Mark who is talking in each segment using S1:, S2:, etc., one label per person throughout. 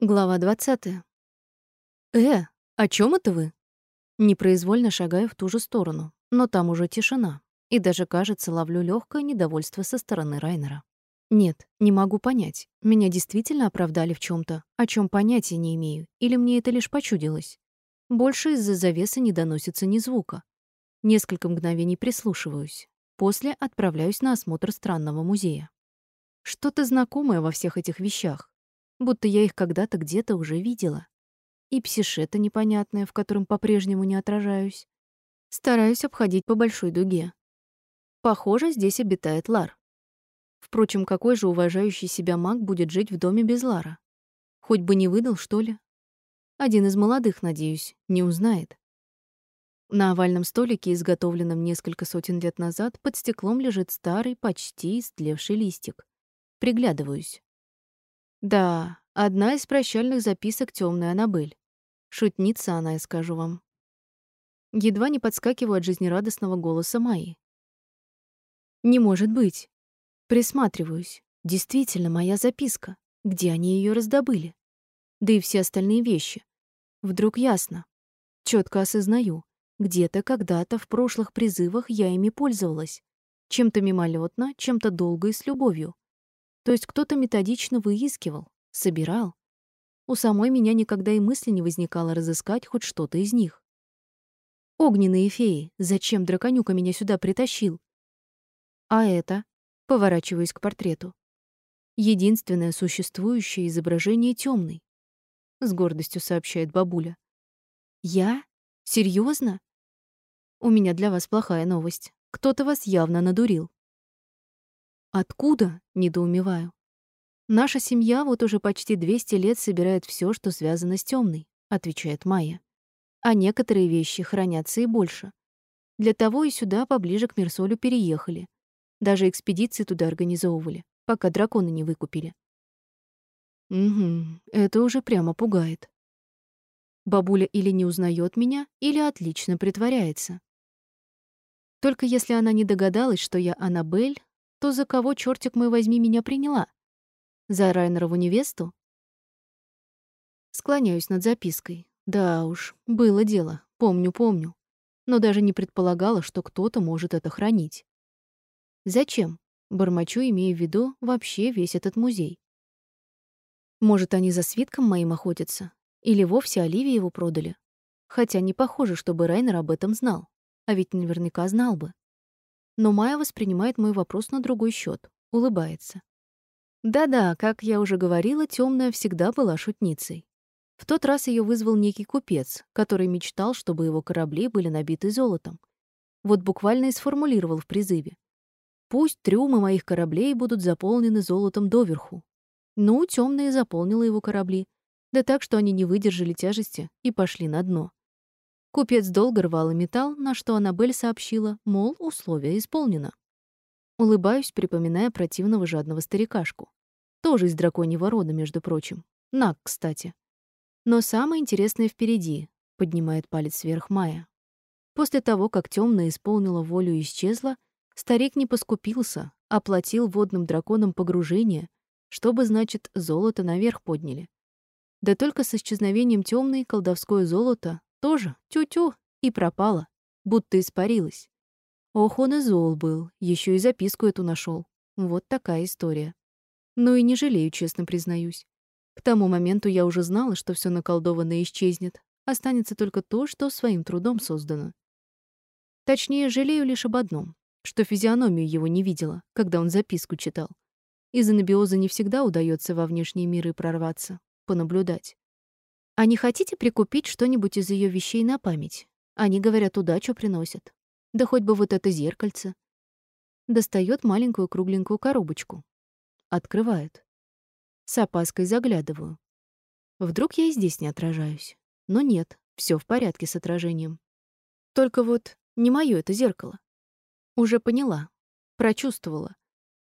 S1: Глава 20. «Э, о чем это вы?» Непроизвольно шагаю в ту же сторону, но там уже тишина, и даже, кажется, ловлю легкое недовольство со стороны Райнера. Нет, не могу понять, меня действительно оправдали в чем то о чем понятия не имею, или мне это лишь почудилось. Больше из-за завесы не доносится ни звука. Несколько мгновений прислушиваюсь. После отправляюсь на осмотр странного музея. Что-то знакомое во всех этих вещах будто я их когда-то где-то уже видела. И псишета непонятная, в котором по-прежнему не отражаюсь. Стараюсь обходить по большой дуге. Похоже, здесь обитает Лар. Впрочем, какой же уважающий себя маг будет жить в доме без Лара? Хоть бы не выдал, что ли? Один из молодых, надеюсь, не узнает. На овальном столике, изготовленном несколько сотен лет назад, под стеклом лежит старый, почти истлевший листик. Приглядываюсь. Да, одна из прощальных записок темная Аннабель. Шутница она, я скажу вам. Едва не подскакиваю от жизнерадостного голоса Майи. Не может быть. Присматриваюсь. Действительно, моя записка. Где они ее раздобыли? Да и все остальные вещи. Вдруг ясно. Четко осознаю. Где-то когда-то в прошлых призывах я ими пользовалась. Чем-то мимолетно, чем-то долго и с любовью. То есть кто-то методично выискивал, собирал. У самой меня никогда и мысли не возникало разыскать хоть что-то из них. Огненные феи, зачем драконюка меня сюда притащил? А это, поворачиваясь к портрету, единственное существующее изображение темной. С гордостью сообщает бабуля. Я? Серьезно? У меня для вас плохая новость. Кто-то вас явно надурил. Откуда? недоумеваю. Наша семья вот уже почти 200 лет собирает все, что связано с темной, отвечает Майя. А некоторые вещи хранятся и больше. Для того и сюда поближе к Мерсолю переехали. Даже экспедиции туда организовывали, пока драконы не выкупили. Угу, это уже прямо пугает. Бабуля или не узнает меня, или отлично притворяется. Только если она не догадалась, что я Аннабель, то за кого, чертик мой возьми, меня приняла? За Райнерову невесту? Склоняюсь над запиской. Да уж, было дело, помню, помню. Но даже не предполагала, что кто-то может это хранить. Зачем? Бормочу, имея в виду вообще весь этот музей. Может, они за свитком моим охотятся? Или вовсе Оливии его продали? Хотя не похоже, чтобы Райнер об этом знал. А ведь наверняка знал бы. Но Майя воспринимает мой вопрос на другой счет, улыбается. Да-да, как я уже говорила, темная всегда была шутницей. В тот раз ее вызвал некий купец, который мечтал, чтобы его корабли были набиты золотом. Вот буквально и сформулировал в призыве. Пусть трюмы моих кораблей будут заполнены золотом доверху. Ну, темная заполнила его корабли, да так, что они не выдержали тяжести и пошли на дно. Купец долго рвал и металл, на что Аннабель сообщила, мол, условие исполнено. Улыбаюсь, припоминая противного жадного старикашку. Тоже из драконьего рода, между прочим. Нак, кстати. Но самое интересное впереди, поднимает палец вверх Майя. После того, как темная исполнила волю и исчезла, старик не поскупился, оплатил водным драконам погружение, чтобы, значит, золото наверх подняли. Да только с исчезновением темной колдовское золото тоже тю-тю и пропала, будто испарилась. Ох, он и зол был, еще и записку эту нашел. Вот такая история. Ну и не жалею, честно признаюсь. К тому моменту я уже знала, что все наколдованное исчезнет. Останется только то, что своим трудом создано. Точнее, жалею лишь об одном, что физиономию его не видела, когда он записку читал. Из анабиоза не всегда удается во внешние миры прорваться, понаблюдать. А не хотите прикупить что-нибудь из ее вещей на память? Они, говорят, удачу приносят. Да хоть бы вот это зеркальце. Достает маленькую кругленькую коробочку. Открывает. С опаской заглядываю. Вдруг я и здесь не отражаюсь. Но нет, все в порядке с отражением. Только вот не моё это зеркало. Уже поняла, прочувствовала.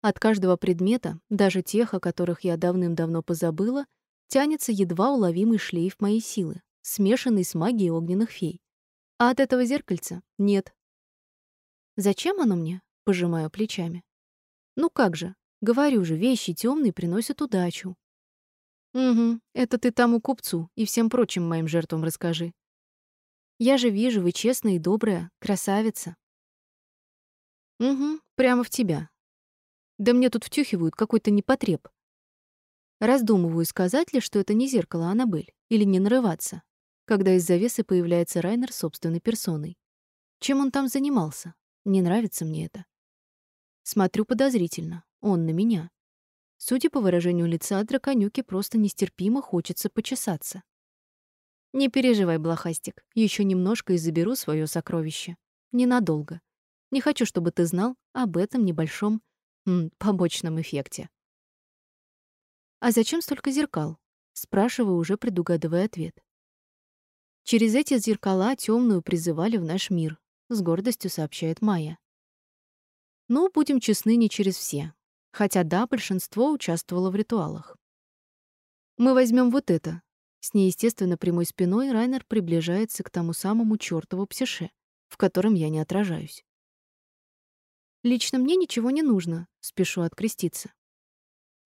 S1: От каждого предмета, даже тех, о которых я давным-давно позабыла, тянется едва уловимый шлейф моей силы, смешанный с магией огненных фей. А от этого зеркальца нет. Зачем оно мне? Пожимаю плечами. Ну как же, говорю же, вещи темные приносят удачу. Угу, это ты тому купцу и всем прочим моим жертвам расскажи. Я же вижу, вы честная и добрая, красавица. Угу, прямо в тебя. Да мне тут втюхивают какой-то непотреб. Раздумываю, сказать ли, что это не зеркало а Аннабель, или не нарываться, когда из завесы появляется Райнер собственной персоной. Чем он там занимался? Не нравится мне это. Смотрю подозрительно. Он на меня. Судя по выражению лица, драконюке просто нестерпимо хочется почесаться. Не переживай, блохастик. Еще немножко и заберу свое сокровище. Ненадолго. Не хочу, чтобы ты знал об этом небольшом м, побочном эффекте. А зачем столько зеркал? спрашиваю, уже предугадывая ответ. Через эти зеркала темную призывали в наш мир, с гордостью сообщает Майя. Ну, будем честны, не через все. Хотя да, большинство участвовало в ритуалах. Мы возьмем вот это, с неестественно прямой спиной Райнер приближается к тому самому чёртову псише, в котором я не отражаюсь. Лично мне ничего не нужно, спешу откреститься.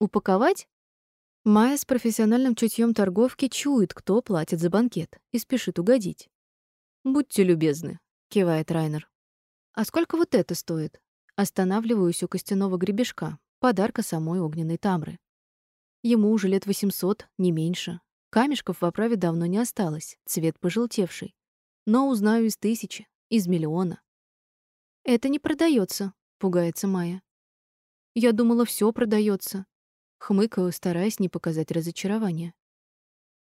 S1: Упаковать? Майя с профессиональным чутьем торговки чует, кто платит за банкет, и спешит угодить. «Будьте любезны», — кивает Райнер. «А сколько вот это стоит?» Останавливаюсь у костяного гребешка, подарка самой огненной Тамры. Ему уже лет 800, не меньше, Камешков в оправе давно не осталось, цвет пожелтевший. Но узнаю из тысячи, из миллиона. «Это не продается, пугается Майя. «Я думала, все продается. Хмыкаю, стараясь не показать разочарования.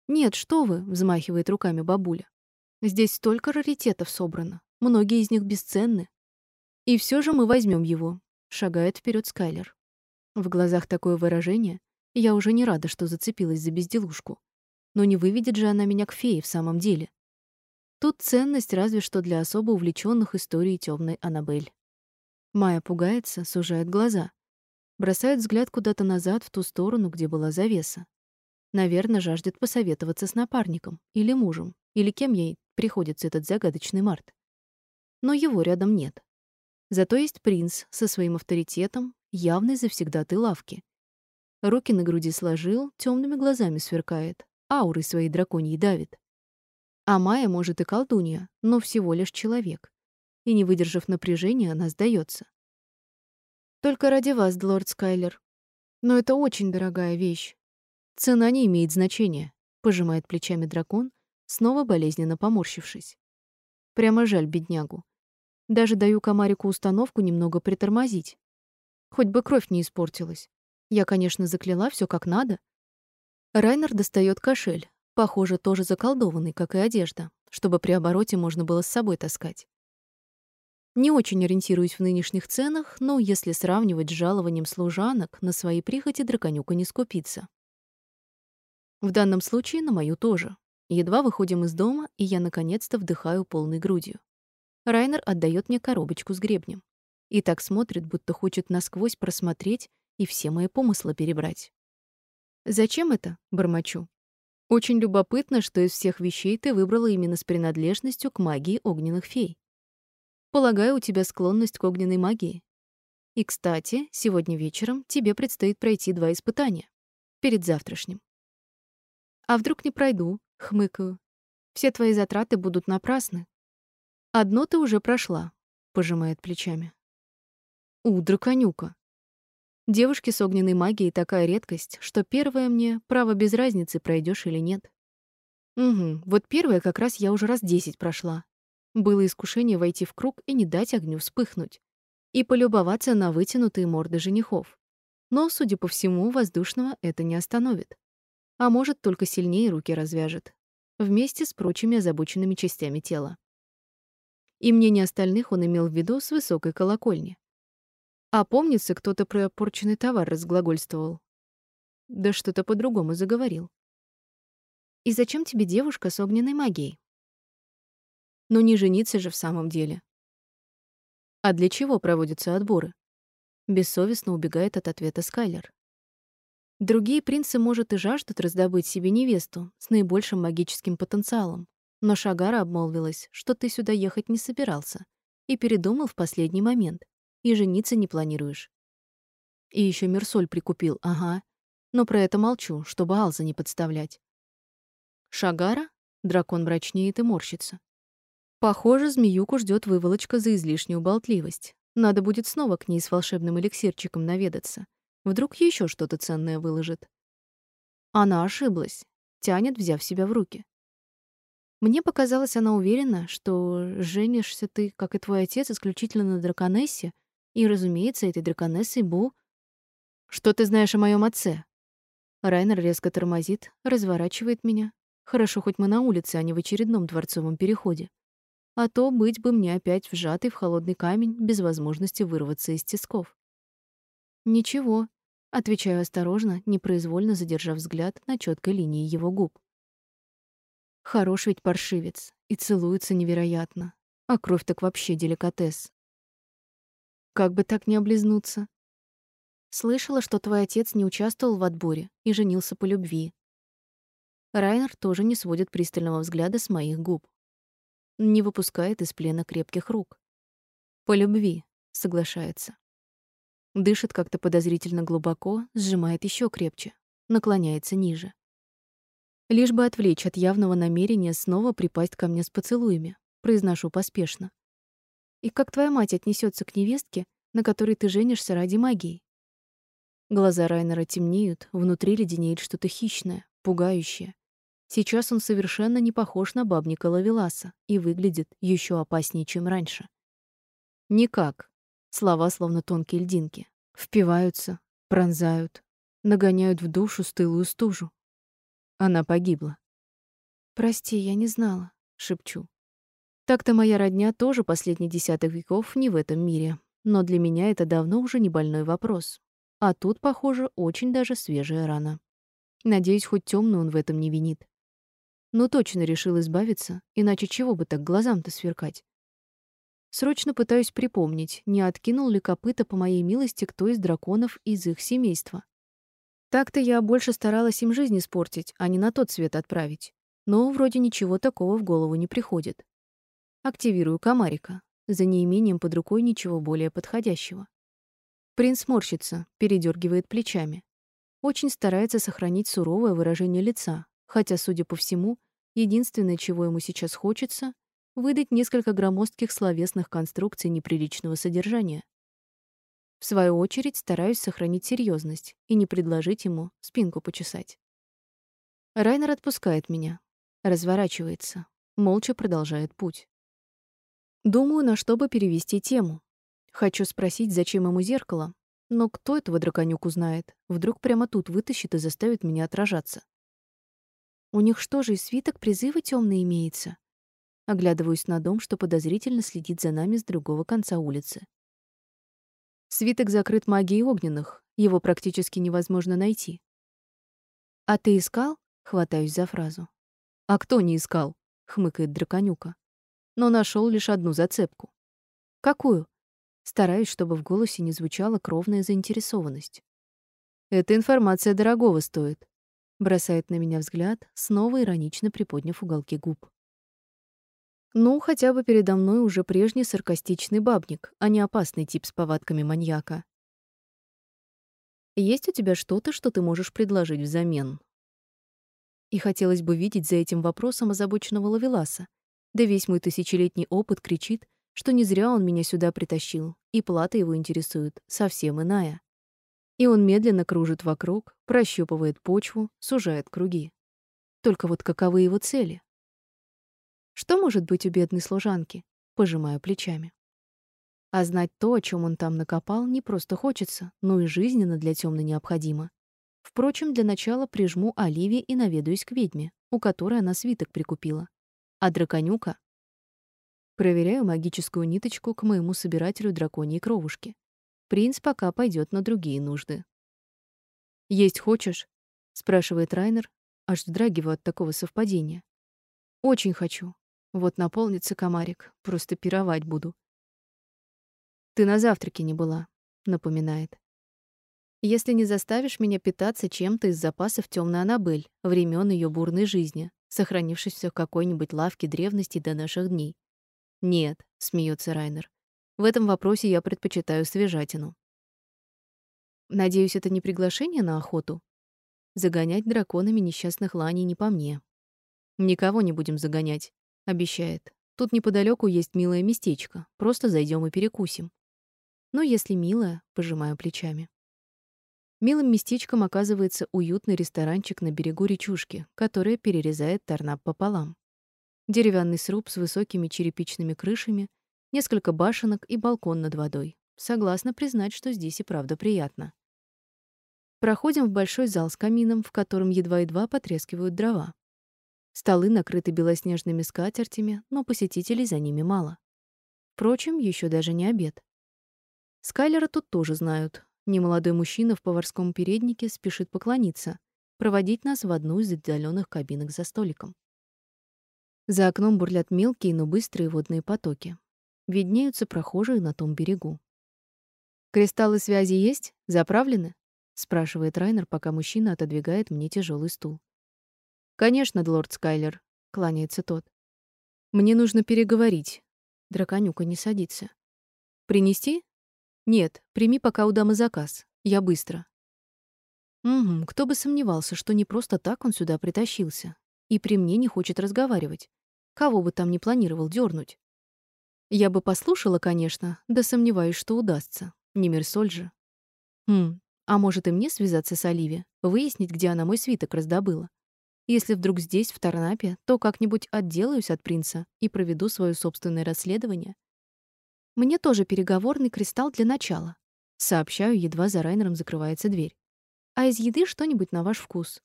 S1: «Нет, что вы!» — взмахивает руками бабуля. «Здесь столько раритетов собрано. Многие из них бесценны. И все же мы возьмем его», — шагает вперед Скайлер. В глазах такое выражение. Я уже не рада, что зацепилась за безделушку. Но не выведет же она меня к фее в самом деле. Тут ценность разве что для особо увлечённых историей тёмной Аннабель. Майя пугается, сужает глаза. Бросает взгляд куда-то назад, в ту сторону, где была завеса. Наверное, жаждет посоветоваться с напарником или мужем, или кем ей приходится этот загадочный Март. Но его рядом нет. Зато есть принц со своим авторитетом, явный завсегдатый лавки. Руки на груди сложил, тёмными глазами сверкает, аурой своей драконьей давит. А Майя, может, и колдунья, но всего лишь человек. И, не выдержав напряжения, она сдается. «Только ради вас, лорд Скайлер. Но это очень дорогая вещь. Цена не имеет значения», — пожимает плечами дракон, снова болезненно поморщившись. Прямо жаль беднягу. Даже даю комарику установку немного притормозить. Хоть бы кровь не испортилась. Я, конечно, закляла все как надо, Райнер достает кошель, похоже, тоже заколдованный, как и одежда, чтобы при обороте можно было с собой таскать. Не очень ориентируюсь в нынешних ценах, но если сравнивать с жалованием служанок, на свои прихоти драконюка не скупится. В данном случае на мою тоже. Едва выходим из дома, и я наконец-то вдыхаю полной грудью. Райнер отдает мне коробочку с гребнем. И так смотрит, будто хочет насквозь просмотреть и все мои помыслы перебрать. «Зачем это?» — бормочу. «Очень любопытно, что из всех вещей ты выбрала именно с принадлежностью к магии огненных фей. Полагаю, у тебя склонность к огненной магии. И, кстати, сегодня вечером тебе предстоит пройти два испытания. Перед завтрашним. А вдруг не пройду? Хмыкаю. Все твои затраты будут напрасны. Одно ты уже прошла, пожимает плечами. У, драконюка. Девушки с огненной магией такая редкость, что первое мне право без разницы, пройдешь или нет. Угу, вот первое как раз я уже раз десять прошла. Было искушение войти в круг и не дать огню вспыхнуть. И полюбоваться на вытянутые морды женихов. Но, судя по всему, воздушного это не остановит. А может, только сильнее руки развяжет. Вместе с прочими озабоченными частями тела. И мнение остальных он имел в виду с высокой колокольни. А помнится, кто-то про опорченный товар разглагольствовал. Да что-то по-другому заговорил. И зачем тебе девушка с огненной магией? Ну не жениться же в самом деле. А для чего проводятся отборы? Бессовестно убегает от ответа Скайлер. Другие принцы, может, и жаждут раздобыть себе невесту с наибольшим магическим потенциалом, но Шагара обмолвилась, что ты сюда ехать не собирался, и передумал в последний момент и жениться не планируешь. И еще Мерсоль прикупил, ага. но про это молчу, чтобы Алза не подставлять. Шагара? Дракон мрачнеет и морщится. Похоже, змеюку ждет выволочка за излишнюю болтливость. Надо будет снова к ней с волшебным эликсирчиком наведаться. Вдруг еще что-то ценное выложит. Она ошиблась. Тянет, взяв себя в руки. Мне показалось, она уверена, что женишься ты, как и твой отец, исключительно на драконессе, и, разумеется, этой драконессой Бу... Что ты знаешь о моем отце? Райнер резко тормозит, разворачивает меня. Хорошо, хоть мы на улице, а не в очередном дворцовом переходе. А то быть бы мне опять вжатой в холодный камень без возможности вырваться из тисков. Ничего, отвечаю осторожно, непроизвольно задержав взгляд на четкой линии его губ. Хорош ведь паршивец, и целуется невероятно. А кровь так вообще деликатес. Как бы так не облизнуться? Слышала, что твой отец не участвовал в отборе и женился по любви. Райнер тоже не сводит пристального взгляда с моих губ. Не выпускает из плена крепких рук. По любви, соглашается. Дышит как-то подозрительно глубоко, сжимает еще крепче, наклоняется ниже. Лишь бы отвлечь от явного намерения снова припасть ко мне с поцелуями, произношу поспешно. И как твоя мать отнесется к невестке, на которой ты женишься ради магии? Глаза Райнера темнеют, внутри леденеет что-то хищное, пугающее. Сейчас он совершенно не похож на бабника Лавеласа и выглядит еще опаснее, чем раньше. Никак. Слова словно тонкие льдинки. Впиваются, пронзают, нагоняют в душу стылую стужу. Она погибла. «Прости, я не знала», — шепчу. Так-то моя родня тоже последний десяток веков не в этом мире, но для меня это давно уже не больной вопрос. А тут, похоже, очень даже свежая рана. Надеюсь, хоть темную он в этом не винит. Но точно решил избавиться, иначе чего бы так глазам-то сверкать? Срочно пытаюсь припомнить, не откинул ли копыта по моей милости кто из драконов из их семейства. Так-то я больше старалась им жизнь испортить, а не на тот свет отправить. Но вроде ничего такого в голову не приходит. Активирую комарика. За неимением под рукой ничего более подходящего. Принц морщится, передергивает плечами. Очень старается сохранить суровое выражение лица, хотя, судя по всему, единственное, чего ему сейчас хочется, выдать несколько громоздких словесных конструкций неприличного содержания. В свою очередь стараюсь сохранить серьезность и не предложить ему спинку почесать. Райнер отпускает меня, разворачивается, молча продолжает путь. Думаю, на что бы перевести тему. Хочу спросить, зачем ему зеркало, но кто этого драконюку знает? Вдруг прямо тут вытащит и заставит меня отражаться. У них что же, и свиток призыва темный имеется? Оглядываюсь на дом, что подозрительно следит за нами с другого конца улицы. Свиток закрыт магией огненных, его практически невозможно найти. А ты искал? Хватаюсь за фразу. А кто не искал? хмыкает драконюка но нашел лишь одну зацепку. Какую? Стараюсь, чтобы в голосе не звучала кровная заинтересованность. Эта информация дорогого стоит. Бросает на меня взгляд, снова иронично приподняв уголки губ. Ну, хотя бы передо мной уже прежний саркастичный бабник, а не опасный тип с повадками маньяка. Есть у тебя что-то, что ты можешь предложить взамен? И хотелось бы видеть за этим вопросом озабоченного Лавеласа, да весь мой тысячелетний опыт кричит, что не зря он меня сюда притащил, и плата его интересует совсем иная. И он медленно кружит вокруг, прощупывает почву, сужает круги. Только вот каковы его цели? Что может быть у бедной служанки? Пожимаю плечами. А знать то, о чем он там накопал, не просто хочется, но и жизненно для темной необходимо. Впрочем, для начала прижму Оливии и наведаюсь к ведьме, у которой она свиток прикупила. А драконюка? Проверяю магическую ниточку к моему собирателю драконьей кровушки. Принц пока пойдет на другие нужды. «Есть хочешь?» — спрашивает Райнер, аж вздрагиваю от такого совпадения. «Очень хочу. Вот наполнится комарик, просто пировать буду». «Ты на завтраке не была», — напоминает. «Если не заставишь меня питаться чем-то из запасов темной Анабель, времен ее бурной жизни, сохранившийся в какой-нибудь лавке древности до наших дней. Нет, смеется Райнер. В этом вопросе я предпочитаю свежатину. Надеюсь, это не приглашение на охоту? Загонять драконами несчастных ланей не по мне. Никого не будем загонять, обещает. Тут неподалеку есть милое местечко. Просто зайдем и перекусим. Ну, если милое, пожимаю плечами. Милым местечком оказывается уютный ресторанчик на берегу речушки, которая перерезает Тарнап пополам. Деревянный сруб с высокими черепичными крышами, несколько башенок и балкон над водой. Согласна признать, что здесь и правда приятно. Проходим в большой зал с камином, в котором едва-едва потрескивают дрова. Столы накрыты белоснежными скатертями, но посетителей за ними мало. Впрочем, еще даже не обед. Скайлера тут тоже знают. Немолодой мужчина в поварском переднике спешит поклониться, проводить нас в одну из отдаленных кабинок за столиком. За окном бурлят мелкие, но быстрые водные потоки. Виднеются прохожие на том берегу. «Кристаллы связи есть? Заправлены?» — спрашивает Райнер, пока мужчина отодвигает мне тяжелый стул. «Конечно, лорд Скайлер», — кланяется тот. «Мне нужно переговорить». Драконюка не садится. «Принести?» «Нет, прими пока у дамы заказ. Я быстро». Угу, кто бы сомневался, что не просто так он сюда притащился. И при мне не хочет разговаривать. Кого бы там ни планировал дернуть. Я бы послушала, конечно, да сомневаюсь, что удастся. Не Мерсоль же. Хм, а может и мне связаться с Оливи, выяснить, где она мой свиток раздобыла. Если вдруг здесь, в Тарнапе, то как-нибудь отделаюсь от принца и проведу свое собственное расследование. Мне тоже переговорный кристалл для начала. Сообщаю, едва за Райнером закрывается дверь. А из еды что-нибудь на ваш вкус.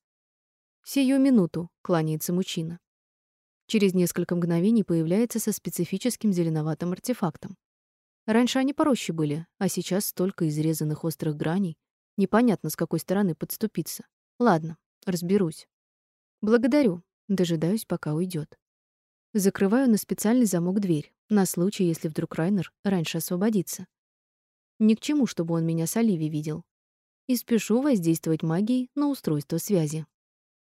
S1: Сию минуту, кланяется мужчина. Через несколько мгновений появляется со специфическим зеленоватым артефактом. Раньше они пороще были, а сейчас столько изрезанных острых граней. Непонятно, с какой стороны подступиться. Ладно, разберусь. Благодарю. Дожидаюсь, пока уйдет. Закрываю на специальный замок дверь, на случай, если вдруг Райнер раньше освободится. Ни к чему, чтобы он меня с Оливией видел. И спешу воздействовать магией на устройство связи.